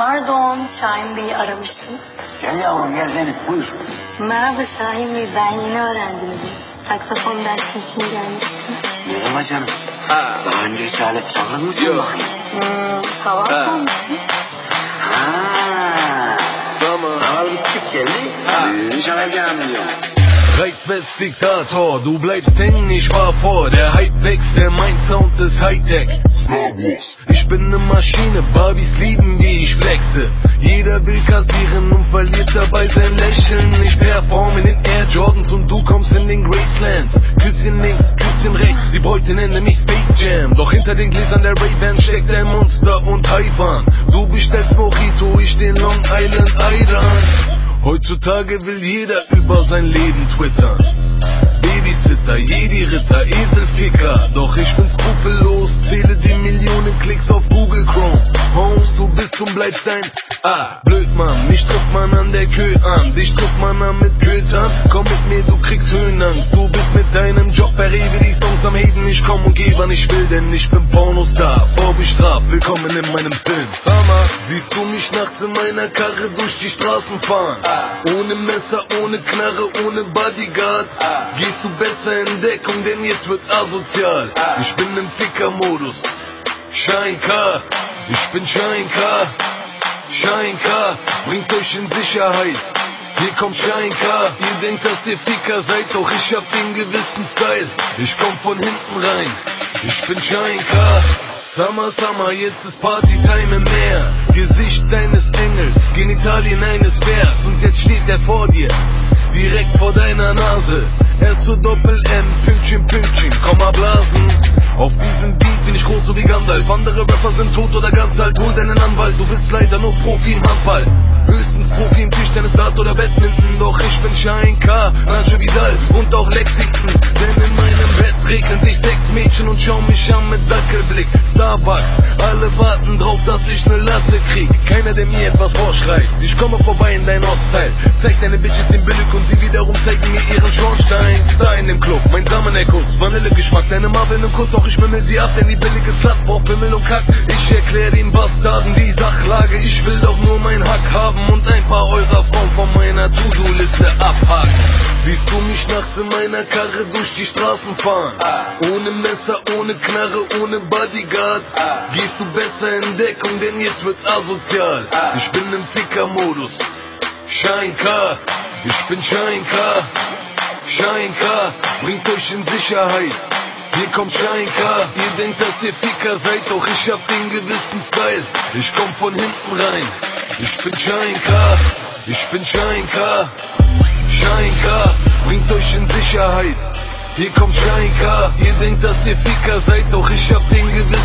Pardon Şahin Bey'i aramıştım. Gel yavrum gel Zeynep buyur. Merhaba Şahin Bey ben yeni öğrenciyim. Saksafon dersi için gelmiştim. Merhaba canım. Ha. Daha önce hiç alet çaldın mı sen Yok. bakayım? Hmm, hava Ha. çalmışsın. Ha. Tamam. Havalı bir tip geldi. Ha. Düğünü çalacağım Reitwest Diktator, du bleibst hängen, ich war vor. Der Hype wächst, der mein Sound ist Hightech. Star. Ich bin ne Maschine, Barbies lieben, wie ich flexe. Jeder will kassieren und verliert dabei sein Lächeln. Ich perform in den Air Jordans und du kommst in den Gracelands. Küsschen links, Küsschen rechts, die Beute nennen mich Space Jam. Doch hinter den Gläsern der Ray-Ban steckt ein Monster und Taiwan. Du bestellst Mojito, ich den Long Island Ayran. Heutzutage will jeder über sein Leben twittern. Babysitter, Jedi-Ritter, Eselficker. Doch ich bin skrupellos, zähle die Millionen Klicks auf Google Chrome. Holmes, du bist und bleibst ein Ah, blöd Mann, mich trifft man an der Kö an. Dich trifft man an mit Kötern. Komm mit mir, du kriegst Höhenangst. Du bist mit deinem Job bei Rewe die Songs am Heden. Ich komm und geh, wann ich will, denn ich bin Pornostar. Vorbestraft, willkommen in meinem Film. Summer, siehst du mich nachts in meiner Karre durch die Straßen fahren? Ohne Messer, ohne Knarre, ohne Bodyguard. Gehst du besser in Deckung, denn jetzt wird's asozial. Ich bin im Ficker-Modus. Car, ich bin. Shine Car, bringt euch in Sicherheit. Hier kommt Car, ihr denkt, dass ihr Ficker seid, doch ich hab den gewissen Style. Ich komm von hinten rein, ich bin Car. Summer, Summer, jetzt ist Partytime im Meer. Gesicht deines Engels, Genitalien eines Bärs. Und jetzt steht er vor dir, direkt vor deiner Nase. Er so Doppel-M, Pünktchen, Pünktchen, Komma blasen. Auf diesem Beat bin ich groß so wie Gandalf. Andere Rapper sind tot oder ganz alt, hol deinen Anwalt. Du bist leider nur Profi im Handball. Höchstens Profi im Tischtennis, Dart oder Badminton. Doch ich bin Shine K, Rancho Vidal und auch Lexington. Denn in meinem Bett regeln sich schauen mich an mit Dackelblick. Starbucks, alle warten drauf, dass ich ne Latte krieg. Keiner, der mir etwas vorschreibt. Ich komme vorbei in dein Ortsteil. Zeig deine Bitches den Billig und sie wiederum zeigen mir ihren Schornstein. Da in dem Club, mein Samenekuss, Vanillegeschmack. Deine Marvel im Kuss, doch ich wimmel sie ab, denn die billige Slut braucht Bimmel und Kack. Ich erklär den Bastarden die Sachlage. Ich will doch nur mein Hack haben und ein paar eurer Frauen von meiner To-Do-Liste abhaken. Siehst du mich nachts in meiner Karre durch die Straßen fahren? Ohne Messer, ohne Knarre, ohne Bodyguard. Gehst du besser in Deckung, denn jetzt wird's asozial. Ich bin im Ficker-Modus. Shine Car, ich bin Shine Car. Shine Car, bringt euch in Sicherheit. Hier kommt Shine Car, ihr denkt, dass ihr Ficker seid, doch ich hab den gewissen Style. Ich komm von hinten rein, ich bin Shine Car, ich bin Shine Car, euch in Sicherheit. Hier kommt Car, ihr denkt, dass ihr Ficker seid, doch ich hab den gewissen